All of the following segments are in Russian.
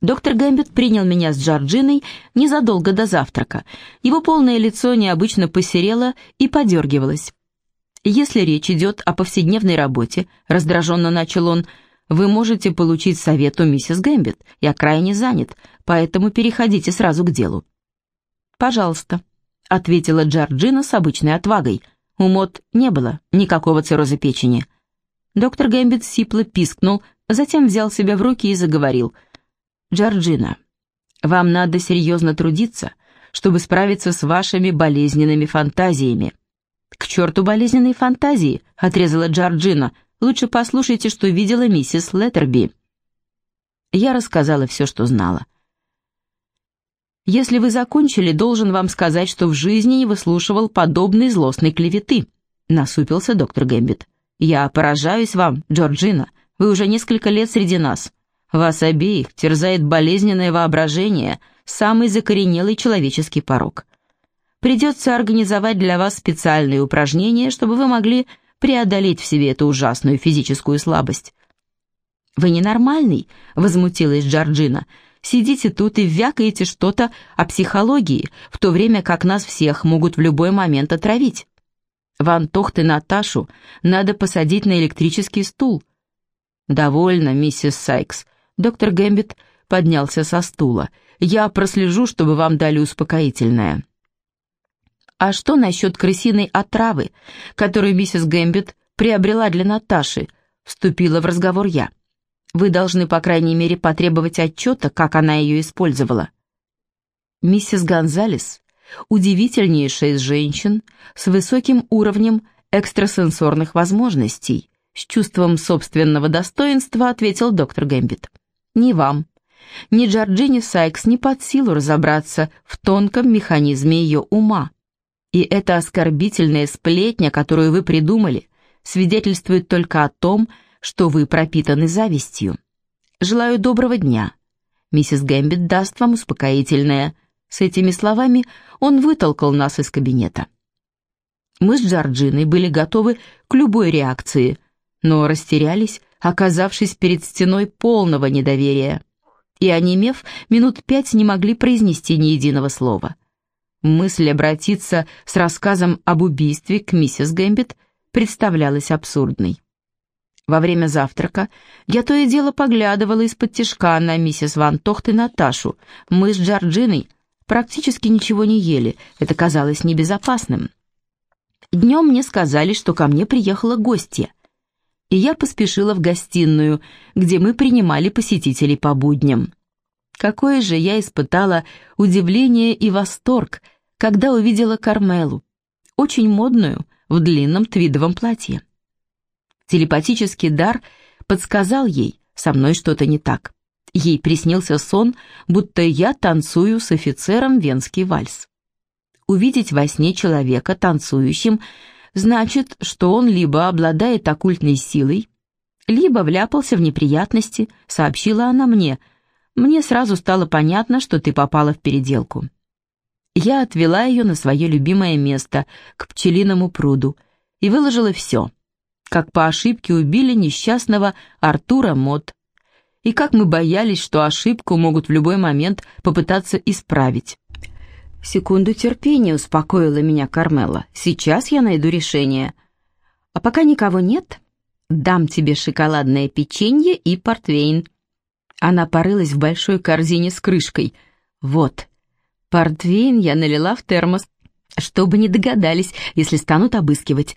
Доктор Гэмбит принял меня с Джорджиной незадолго до завтрака. Его полное лицо необычно посерело и подергивалось. «Если речь идет о повседневной работе», — раздраженно начал он, — «вы можете получить совет у миссис Гэмбит. Я крайне занят, поэтому переходите сразу к делу». «Пожалуйста», — ответила Джорджина с обычной отвагой. У Мот не было никакого цирроза печени. Доктор Гэмбит сипло пискнул, затем взял себя в руки и заговорил — Джорджина, вам надо серьезно трудиться, чтобы справиться с вашими болезненными фантазиями». «К черту болезненные фантазии», — отрезала Джорджина. «Лучше послушайте, что видела миссис Леттерби». Я рассказала все, что знала. «Если вы закончили, должен вам сказать, что в жизни не выслушивал подобной злостной клеветы», — насупился доктор Гэмбит. «Я поражаюсь вам, Джорджина. Вы уже несколько лет среди нас. Вас обеих терзает болезненное воображение, самый закоренелый человеческий порог. Придется организовать для вас специальные упражнения, чтобы вы могли преодолеть в себе эту ужасную физическую слабость. «Вы ненормальный?» — возмутилась Джорджина. «Сидите тут и вякаете что-то о психологии, в то время как нас всех могут в любой момент отравить. Ван Тохт и Наташу надо посадить на электрический стул». «Довольно, миссис Сайкс», Доктор Гэмбит поднялся со стула. «Я прослежу, чтобы вам дали успокоительное». «А что насчет крысиной отравы, которую миссис Гэмбит приобрела для Наташи?» Вступила в разговор я. «Вы должны, по крайней мере, потребовать отчета, как она ее использовала». Миссис Гонзалес – удивительнейшая из женщин с высоким уровнем экстрасенсорных возможностей, с чувством собственного достоинства ответил доктор Гэмбит. Ни вам, ни Джорджини Сайкс не под силу разобраться в тонком механизме ее ума. И эта оскорбительная сплетня, которую вы придумали, свидетельствует только о том, что вы пропитаны завистью. Желаю доброго дня. Миссис Гэмбит даст вам успокоительное. С этими словами он вытолкал нас из кабинета. Мы с Джорджиной были готовы к любой реакции, но растерялись, оказавшись перед стеной полного недоверия. И, онемев, минут пять не могли произнести ни единого слова. Мысль обратиться с рассказом об убийстве к миссис Гэмбит представлялась абсурдной. Во время завтрака я то и дело поглядывала из-под тишка на миссис Ван Тохт и Наташу. Мы с Джорджиной практически ничего не ели, это казалось небезопасным. Днем мне сказали, что ко мне приехала гостья и я поспешила в гостиную, где мы принимали посетителей по будням. Какое же я испытала удивление и восторг, когда увидела Кармелу, очень модную, в длинном твидовом платье. Телепатический дар подсказал ей, со мной что-то не так. Ей приснился сон, будто я танцую с офицером венский вальс. Увидеть во сне человека танцующим – значит, что он либо обладает оккультной силой, либо вляпался в неприятности, сообщила она мне. Мне сразу стало понятно, что ты попала в переделку. Я отвела ее на свое любимое место, к пчелиному пруду, и выложила все. Как по ошибке убили несчастного Артура Мот. И как мы боялись, что ошибку могут в любой момент попытаться исправить. «Секунду терпения», — успокоила меня Кармела. «Сейчас я найду решение. А пока никого нет, дам тебе шоколадное печенье и портвейн». Она порылась в большой корзине с крышкой. «Вот, портвейн я налила в термос, чтобы не догадались, если станут обыскивать».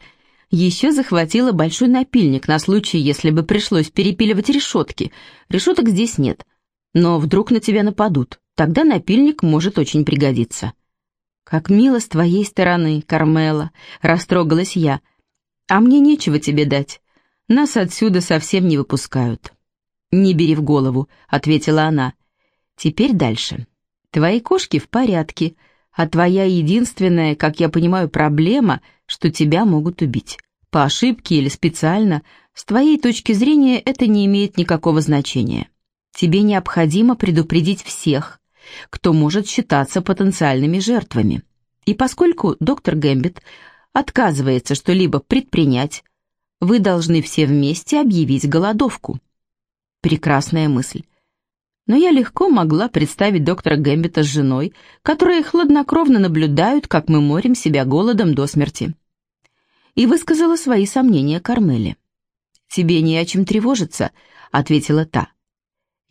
Еще захватила большой напильник на случай, если бы пришлось перепиливать решетки. Решеток здесь нет. Но вдруг на тебя нападут. Тогда напильник может очень пригодиться». «Как мило с твоей стороны, Кармела», — растрогалась я. «А мне нечего тебе дать. Нас отсюда совсем не выпускают». «Не бери в голову», — ответила она. «Теперь дальше. Твои кошки в порядке, а твоя единственная, как я понимаю, проблема, что тебя могут убить. По ошибке или специально, с твоей точки зрения это не имеет никакого значения. Тебе необходимо предупредить всех, кто может считаться потенциальными жертвами. И поскольку доктор Гэмбит отказывается что-либо предпринять, вы должны все вместе объявить голодовку. Прекрасная мысль. но я легко могла представить доктора Гэмбита с женой, которые хладнокровно наблюдают, как мы морим себя голодом до смерти. И высказала свои сомнения Кармеле. «Тебе не о чем тревожиться», — ответила та.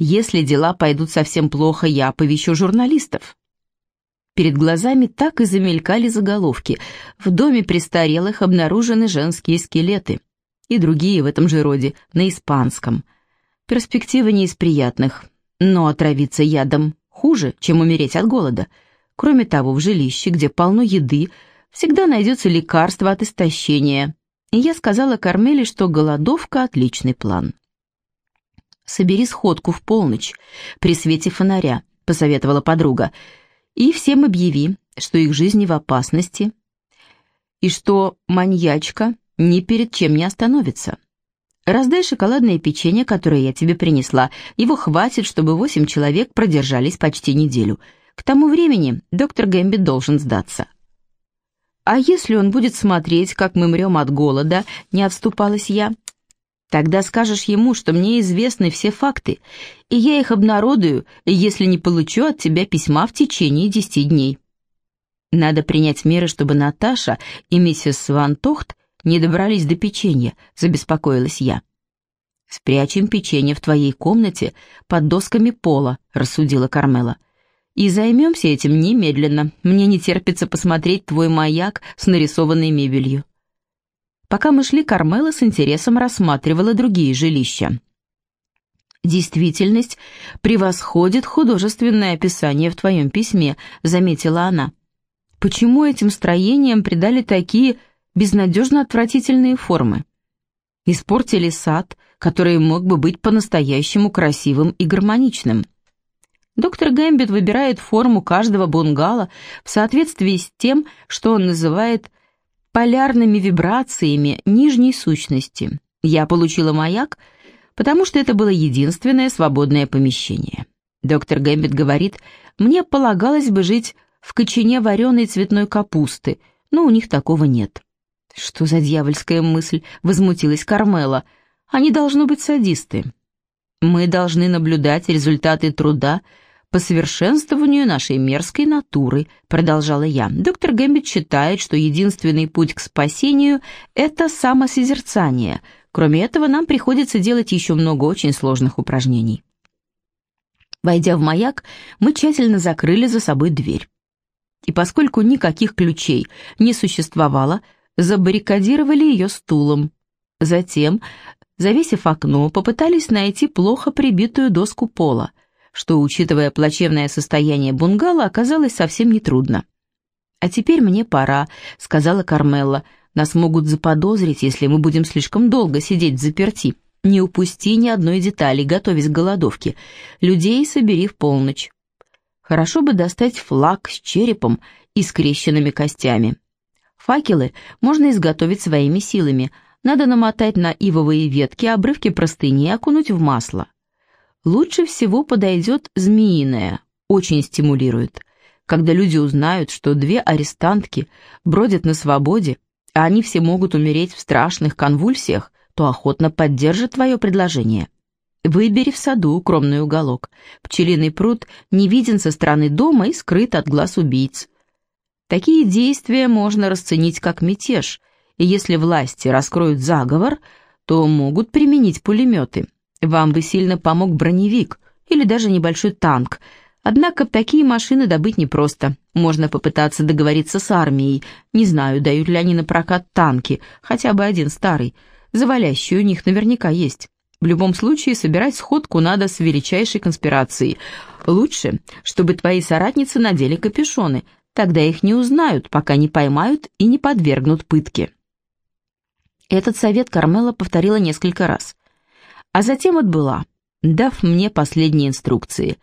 «Если дела пойдут совсем плохо, я оповещу журналистов». Перед глазами так и замелькали заголовки. В доме престарелых обнаружены женские скелеты. И другие в этом же роде, на испанском. Перспектива не из приятных. Но отравиться ядом хуже, чем умереть от голода. Кроме того, в жилище, где полно еды, всегда найдется лекарство от истощения. И я сказала Кармеле, что голодовка — отличный план. «Собери сходку в полночь, при свете фонаря», — посоветовала подруга, «и всем объяви, что их жизни в опасности, и что маньячка ни перед чем не остановится». Раздай шоколадное печенье, которое я тебе принесла. Его хватит, чтобы восемь человек продержались почти неделю. К тому времени доктор Гэмби должен сдаться. А если он будет смотреть, как мы мрем от голода, не отступалась я, тогда скажешь ему, что мне известны все факты, и я их обнародую, если не получу от тебя письма в течение десяти дней. Надо принять меры, чтобы Наташа и миссис Свантохт не добрались до печенья», — забеспокоилась я. «Спрячем печенье в твоей комнате под досками пола», — рассудила Кармела. «И займемся этим немедленно. Мне не терпится посмотреть твой маяк с нарисованной мебелью». Пока мы шли, Кармела с интересом рассматривала другие жилища. «Действительность превосходит художественное описание в твоем письме», — заметила она. «Почему этим строениям придали такие безнадежно отвратительные формы. Испортили сад, который мог бы быть по-настоящему красивым и гармоничным. Доктор Гэмбит выбирает форму каждого бунгало в соответствии с тем, что он называет полярными вибрациями нижней сущности. Я получила маяк, потому что это было единственное свободное помещение. Доктор Гэмбит говорит, мне полагалось бы жить в кочане вареной цветной капусты, но у них такого нет. «Что за дьявольская мысль?» — возмутилась Кармела. «Они должны быть садисты. Мы должны наблюдать результаты труда по совершенствованию нашей мерзкой натуры», — продолжала я. «Доктор Гэмбит считает, что единственный путь к спасению — это самосозерцание. Кроме этого, нам приходится делать еще много очень сложных упражнений». Войдя в маяк, мы тщательно закрыли за собой дверь. И поскольку никаких ключей не существовало, — забаррикадировали ее стулом. Затем, завесив окно, попытались найти плохо прибитую доску пола, что, учитывая плачевное состояние бунгало, оказалось совсем нетрудно. «А теперь мне пора», — сказала Кармелла. «Нас могут заподозрить, если мы будем слишком долго сидеть в заперти. Не упусти ни одной детали, готовясь к голодовке. Людей собери в полночь». Хорошо бы достать флаг с черепом и скрещенными костями. Факелы можно изготовить своими силами. Надо намотать на ивовые ветки обрывки простыни и окунуть в масло. Лучше всего подойдет змеиное, очень стимулирует. Когда люди узнают, что две арестантки бродят на свободе, а они все могут умереть в страшных конвульсиях, то охотно поддержат твое предложение. Выбери в саду укромный уголок. Пчелиный пруд не виден со стороны дома и скрыт от глаз убийц. Такие действия можно расценить как мятеж, и если власти раскроют заговор, то могут применить пулеметы. Вам бы сильно помог броневик или даже небольшой танк. Однако такие машины добыть непросто. Можно попытаться договориться с армией. Не знаю, дают ли они на прокат танки, хотя бы один старый. Завалящий у них наверняка есть. В любом случае, собирать сходку надо с величайшей конспирацией. Лучше, чтобы твои соратницы надели капюшоны, Тогда их не узнают, пока не поймают и не подвергнут пытке. Этот совет Кармела повторила несколько раз, а затем отбыла, дав мне последние инструкции.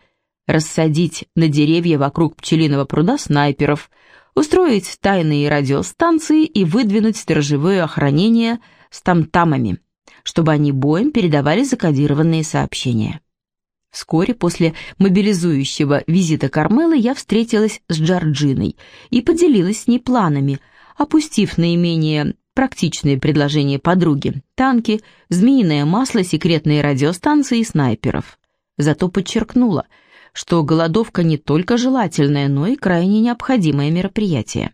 Рассадить на деревья вокруг пчелиного пруда снайперов, устроить тайные радиостанции и выдвинуть сторожевое охранение с тамтамами, чтобы они боем передавали закодированные сообщения. Вскоре после мобилизующего визита Кармелы я встретилась с Джорджиной и поделилась с ней планами, опустив наименее практичные предложения подруги – танки, змеиное масло, секретные радиостанции и снайперов. зато подчеркнула, что голодовка не только желательное, но и крайне необходимое мероприятие.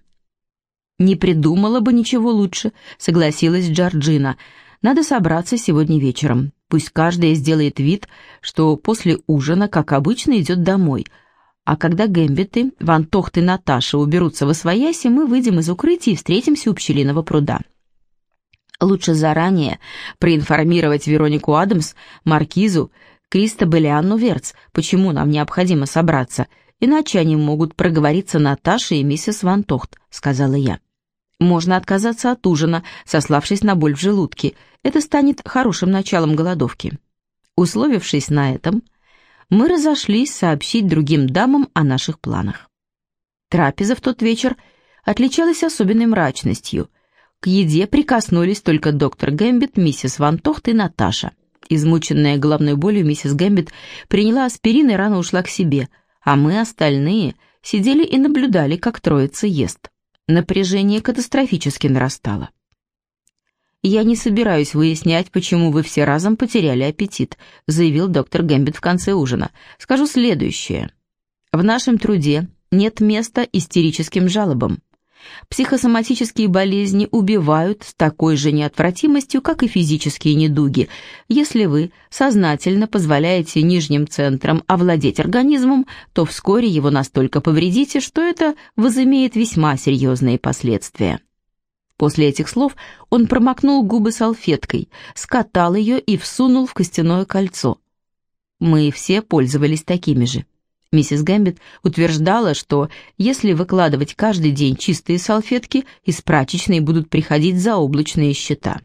«Не придумала бы ничего лучше», — согласилась Джорджина. «Надо собраться сегодня вечером. Пусть каждая сделает вид, что после ужина, как обычно, идет домой. А когда Гэмбиты, Ван Тохт и Наташа уберутся во свояси, мы выйдем из укрытия и встретимся у пчелиного пруда». Лучше заранее проинформировать Веронику Адамс, Маркизу, Криста Белианну Верц, почему нам необходимо собраться, иначе они могут проговориться Наташе и миссис Ван Тохт», — сказала я. «Можно отказаться от ужина, сославшись на боль в желудке. Это станет хорошим началом голодовки». Условившись на этом, мы разошлись сообщить другим дамам о наших планах. Трапеза в тот вечер отличалась особенной мрачностью. К еде прикоснулись только доктор Гэмбит, миссис Ван Тохт и Наташа. Измученная головной болью, миссис Гэмбит приняла аспирин и рано ушла к себе, а мы, остальные, сидели и наблюдали, как троица ест. Напряжение катастрофически нарастало. «Я не собираюсь выяснять, почему вы все разом потеряли аппетит», заявил доктор Гэмбит в конце ужина. «Скажу следующее. В нашем труде нет места истерическим жалобам. Психосоматические болезни убивают с такой же неотвратимостью, как и физические недуги, если вы сознательно позволяете нижним центрам овладеть организмом, то вскоре его настолько повредите, что это возымеет весьма серьезные последствия. После этих слов он промокнул губы салфеткой, скатал ее и всунул в костяное кольцо. Мы все пользовались такими же. Миссис Гэмбит утверждала, что если выкладывать каждый день чистые салфетки, из прачечной будут приходить заоблачные счета.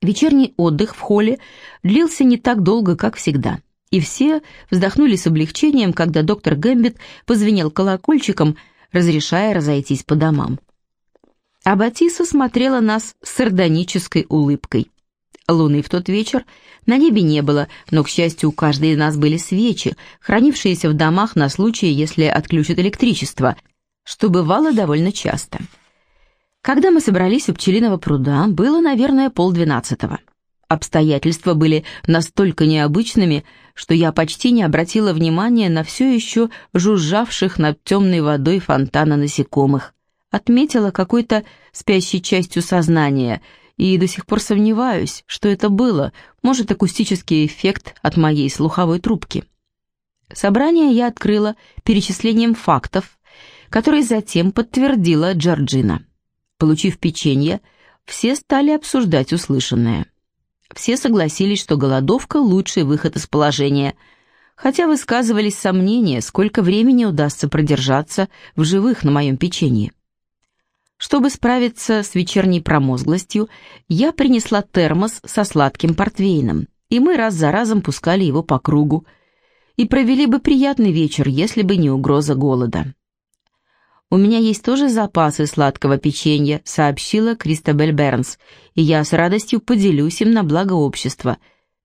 Вечерний отдых в холле длился не так долго, как всегда, и все вздохнули с облегчением, когда доктор Гэмбит позвенел колокольчиком, разрешая разойтись по домам. А Батиса смотрела нас с сардонической улыбкой. Луны в тот вечер на небе не было, но, к счастью, у каждой из нас были свечи, хранившиеся в домах на случай, если отключат электричество, что бывало довольно часто. Когда мы собрались у пчелиного пруда, было, наверное, полдвенадцатого. Обстоятельства были настолько необычными, что я почти не обратила внимания на все еще жужжавших над темной водой фонтана насекомых. Отметила какой-то спящей частью сознания — и до сих пор сомневаюсь, что это было, может, акустический эффект от моей слуховой трубки. Собрание я открыла перечислением фактов, которые затем подтвердила Джорджина. Получив печенье, все стали обсуждать услышанное. Все согласились, что голодовка – лучший выход из положения, хотя высказывались сомнения, сколько времени удастся продержаться в живых на моем печенье. Чтобы справиться с вечерней промозглостью, я принесла термос со сладким портвейном, и мы раз за разом пускали его по кругу, и провели бы приятный вечер, если бы не угроза голода. «У меня есть тоже запасы сладкого печенья», — сообщила Кристабель Бернс, «и я с радостью поделюсь им на благо общества.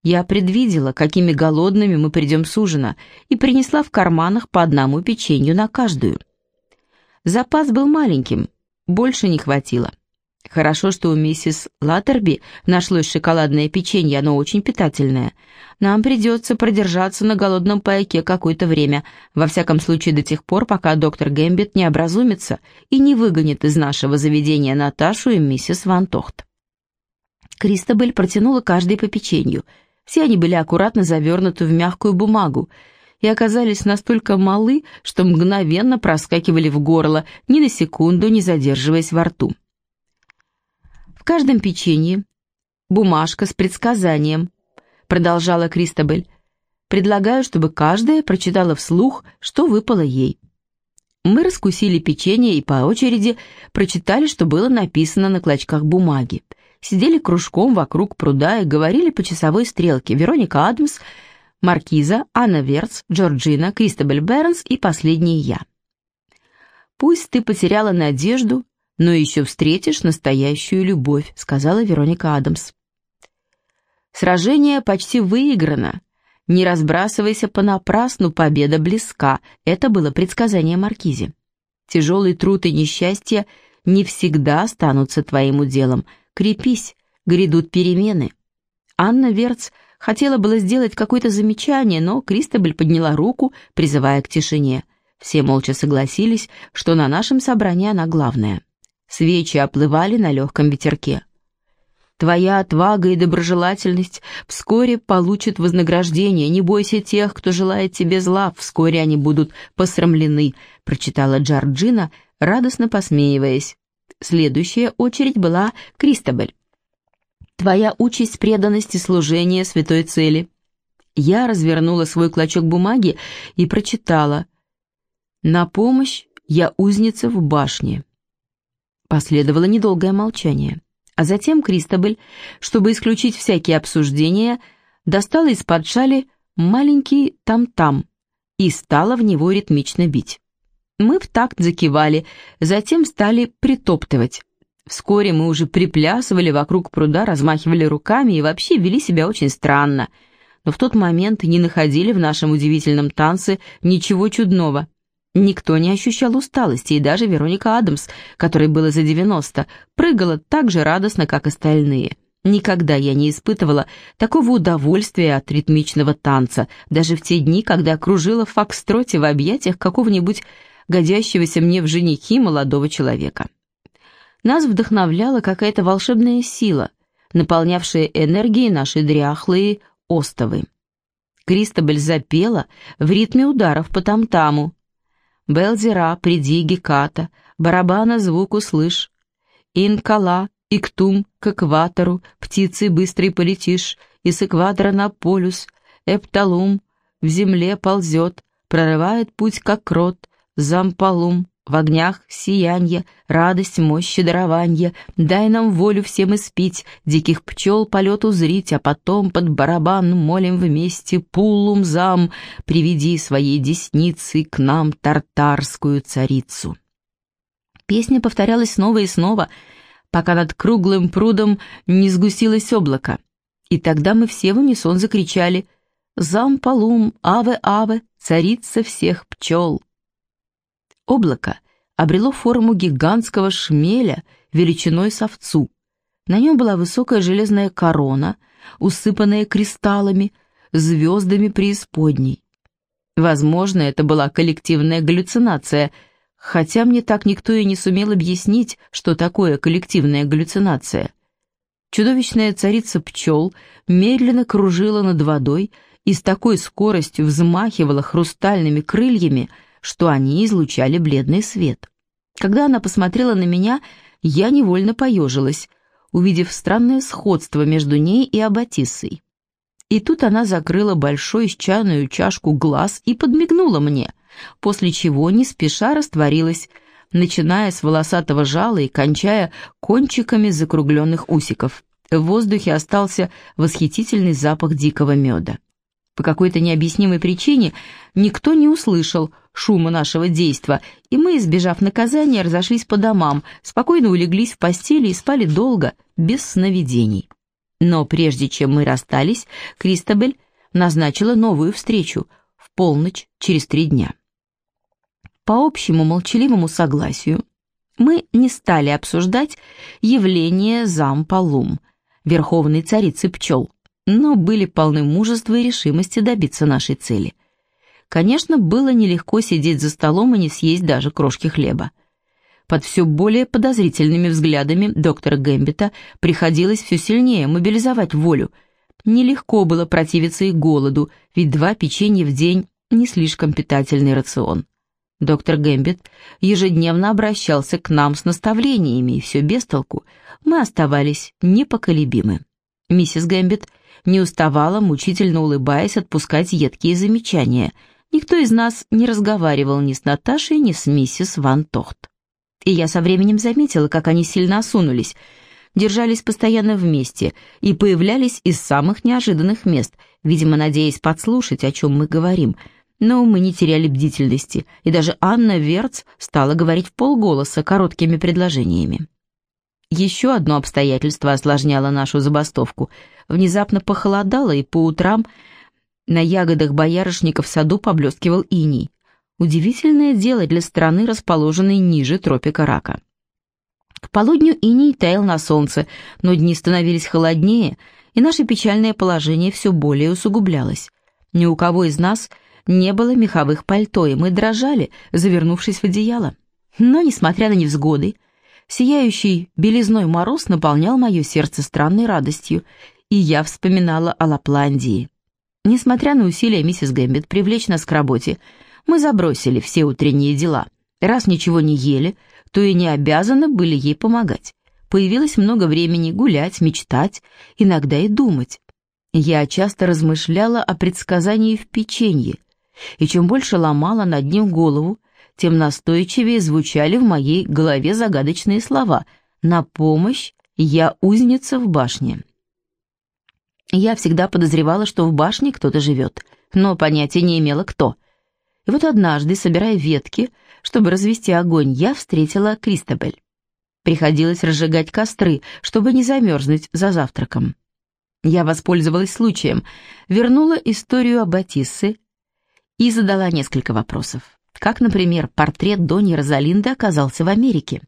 Я предвидела, какими голодными мы придем с ужина, и принесла в карманах по одному печенью на каждую». Запас был маленьким, больше не хватило. Хорошо, что у миссис Латтерби нашлось шоколадное печенье, оно очень питательное. Нам придется продержаться на голодном пайке какое-то время, во всяком случае до тех пор, пока доктор Гэмбит не образумится и не выгонит из нашего заведения Наташу и миссис Ван Тохт. Кристабель протянула каждый по печенью. Все они были аккуратно завернуты в мягкую бумагу, и оказались настолько малы, что мгновенно проскакивали в горло, ни на секунду не задерживаясь во рту. В каждом печенье бумажка с предсказанием, продолжала Кристабель. Предлагаю, чтобы каждая прочитала вслух, что выпало ей. Мы раскусили печенье и по очереди прочитали, что было написано на клочках бумаги. Сидели кружком вокруг пруда и говорили по часовой стрелке. Вероника Адамс Маркиза, Анна Верц, Джорджина, Кристобель Бернс и последний я. «Пусть ты потеряла надежду, но еще встретишь настоящую любовь», сказала Вероника Адамс. «Сражение почти выиграно. Не разбрасывайся понапрасну, победа близка». Это было предсказание Маркизе. «Тяжелый труд и несчастье не всегда останутся твоим уделом. Крепись, грядут перемены». Анна Верц Хотела было сделать какое-то замечание, но Кристобель подняла руку, призывая к тишине. Все молча согласились, что на нашем собрании она главная. Свечи оплывали на легком ветерке. Твоя отвага и доброжелательность вскоре получат вознаграждение. Не бойся тех, кто желает тебе зла, вскоре они будут посрамлены», — прочитала Джорджина, радостно посмеиваясь. Следующая очередь была Кристобель. «Твоя участь преданности служения святой цели». Я развернула свой клочок бумаги и прочитала. «На помощь я узница в башне». Последовало недолгое молчание. А затем Кристобель, чтобы исключить всякие обсуждения, достала из-под шали маленький там-там и стала в него ритмично бить. Мы в такт закивали, затем стали притоптывать. Вскоре мы уже приплясывали вокруг пруда, размахивали руками и вообще вели себя очень странно. Но в тот момент не находили в нашем удивительном танце ничего чудного. Никто не ощущал усталости, и даже Вероника Адамс, которой было за 90, прыгала так же радостно, как остальные. Никогда я не испытывала такого удовольствия от ритмичного танца, даже в те дни, когда кружила в фокстроте в объятиях какого-нибудь годящегося мне в женихи молодого человека. Нас вдохновляла какая-то волшебная сила, наполнявшая энергией наши дряхлые остовы. Кристобель запела в ритме ударов по там-таму, Белзира, приди, Геката, барабана звук услышь. Инкала, иктум, к экватору, птицей быстрой полетишь, и с экватора на полюс, эпталум, в земле ползет, прорывает путь, как крот, зампалум, в огнях сиянье, радость, мощь, дарование, дай нам волю всем испить, диких пчел полет узрить, а потом под барабан молим вместе пулум зам, приведи своей десницей к нам тартарскую царицу. Песня повторялась снова и снова, пока над круглым прудом не сгустилось облако. И тогда мы все в унисон закричали «Зам палум, аве-аве, царица всех пчел!» Облако обрело форму гигантского шмеля величиной с овцу. На нем была высокая железная корона, усыпанная кристаллами, звездами преисподней. Возможно, это была коллективная галлюцинация, хотя мне так никто и не сумел объяснить, что такое коллективная галлюцинация. Чудовищная царица пчел медленно кружила над водой и с такой скоростью взмахивала хрустальными крыльями, что они излучали бледный свет. Когда она посмотрела на меня, я невольно поежилась, увидев странное сходство между ней и Аббатиссой. И тут она закрыла большой чайную чашку глаз и подмигнула мне, после чего не спеша растворилась, начиная с волосатого жала и кончая кончиками закругленных усиков. В воздухе остался восхитительный запах дикого меда. По какой-то необъяснимой причине никто не услышал шума нашего действа, и мы, избежав наказания, разошлись по домам, спокойно улеглись в постели и спали долго, без сновидений. Но прежде чем мы расстались, Кристобель назначила новую встречу в полночь через три дня. По общему молчаливому согласию мы не стали обсуждать явление Зампалум, верховной царицы пчел, но были полны мужества и решимости добиться нашей цели. Конечно, было нелегко сидеть за столом и не съесть даже крошки хлеба. Под все более подозрительными взглядами доктора Гэмбита приходилось все сильнее мобилизовать волю. Нелегко было противиться и голоду, ведь два печенья в день – не слишком питательный рацион. Доктор Гэмбит ежедневно обращался к нам с наставлениями, и все без толку. Мы оставались непоколебимы. Миссис Гэмбит – не уставала, мучительно улыбаясь, отпускать едкие замечания. Никто из нас не разговаривал ни с Наташей, ни с миссис Ван Тохт. И я со временем заметила, как они сильно осунулись, держались постоянно вместе и появлялись из самых неожиданных мест, видимо, надеясь подслушать, о чем мы говорим. Но мы не теряли бдительности, и даже Анна Верц стала говорить в полголоса короткими предложениями. Еще одно обстоятельство осложняло нашу забастовку. Внезапно похолодало, и по утрам на ягодах боярышника в саду поблескивал иней. Удивительное дело для страны, расположенной ниже тропика рака. К полудню иней таял на солнце, но дни становились холоднее, и наше печальное положение все более усугублялось. Ни у кого из нас не было меховых пальто, и мы дрожали, завернувшись в одеяло. Но, несмотря на невзгоды, сияющий белизной мороз наполнял мое сердце странной радостью, и я вспоминала о Лапландии. Несмотря на усилия миссис Гэмбит привлечь нас к работе, мы забросили все утренние дела. Раз ничего не ели, то и не обязаны были ей помогать. Появилось много времени гулять, мечтать, иногда и думать. Я часто размышляла о предсказании в печенье, и чем больше ломала над ним голову, тем настойчивее звучали в моей голове загадочные слова «На помощь! Я узница в башне!». Я всегда подозревала, что в башне кто-то живет, но понятия не имела, кто. И вот однажды, собирая ветки, чтобы развести огонь, я встретила Кристобель. Приходилось разжигать костры, чтобы не замерзнуть за завтраком. Я воспользовалась случаем, вернула историю об Батиссе и задала несколько вопросов. Как, например, портрет Дони Розалинды оказался в Америке?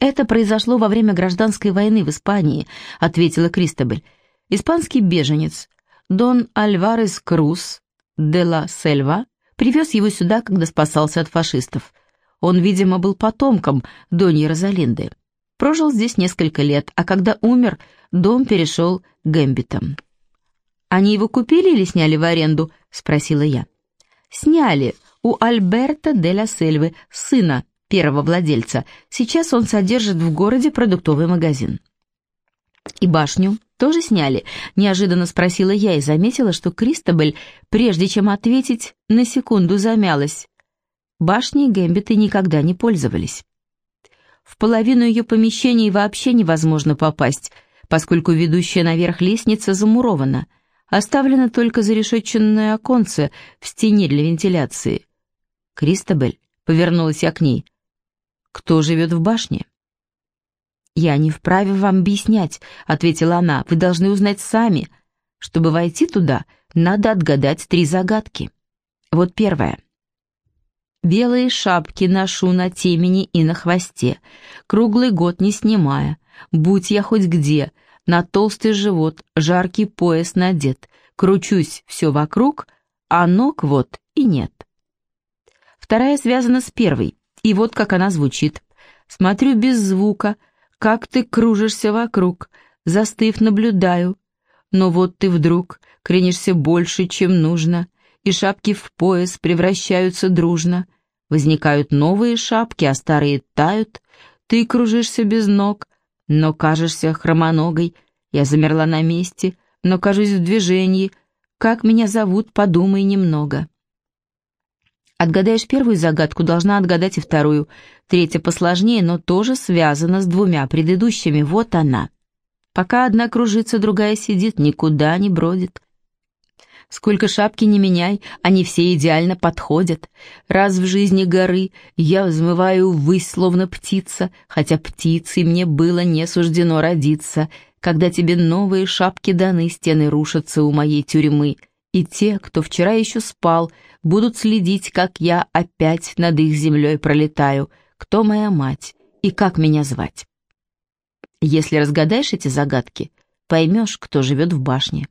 «Это произошло во время гражданской войны в Испании», — ответила Кристобель. «Испанский беженец Дон Альварес Крус де ла Сельва привез его сюда, когда спасался от фашистов. Он, видимо, был потомком Доньи Розалинды. Прожил здесь несколько лет, а когда умер, дом перешел Гэмбитам. «Они его купили или сняли в аренду?» — спросила я. «Сняли у Альберта де ла Сельвы, сына первого владельца. Сейчас он содержит в городе продуктовый магазин». «И башню тоже сняли?» — неожиданно спросила я и заметила, что Кристобель, прежде чем ответить, на секунду замялась. Башни Гэмбиты никогда не пользовались. В половину ее помещений вообще невозможно попасть, поскольку ведущая наверх лестница замурована. Оставлено только зарешетченное оконце в стене для вентиляции. Кристобель повернулась я к ней. «Кто живет в башне?» «Я не вправе вам объяснять», — ответила она. «Вы должны узнать сами. Чтобы войти туда, надо отгадать три загадки. Вот первая. Белые шапки ношу на темени и на хвосте, круглый год не снимая. Будь я хоть где, на толстый живот, жаркий пояс надет, кручусь все вокруг, а ног вот и нет. Вторая связана с первой, и вот как она звучит. Смотрю без звука, как ты кружишься вокруг, застыв наблюдаю. Но вот ты вдруг кренишься больше, чем нужно, и шапки в пояс превращаются дружно. Возникают новые шапки, а старые тают. Ты кружишься без ног, но кажешься хромоногой. Я замерла на месте, но кажусь в движении. Как меня зовут, подумай немного. Отгадаешь первую загадку, должна отгадать и вторую. Третья посложнее, но тоже связана с двумя предыдущими. Вот она. Пока одна кружится, другая сидит, никуда не бродит. Сколько шапки не меняй, они все идеально подходят. Раз в жизни горы я взмываю ввысь, словно птица, хотя птицей мне было не суждено родиться. Когда тебе новые шапки даны, стены рушатся у моей тюрьмы, и те, кто вчера еще спал, будут следить, как я опять над их землей пролетаю, кто моя мать и как меня звать. Если разгадаешь эти загадки, поймешь, кто живет в башне.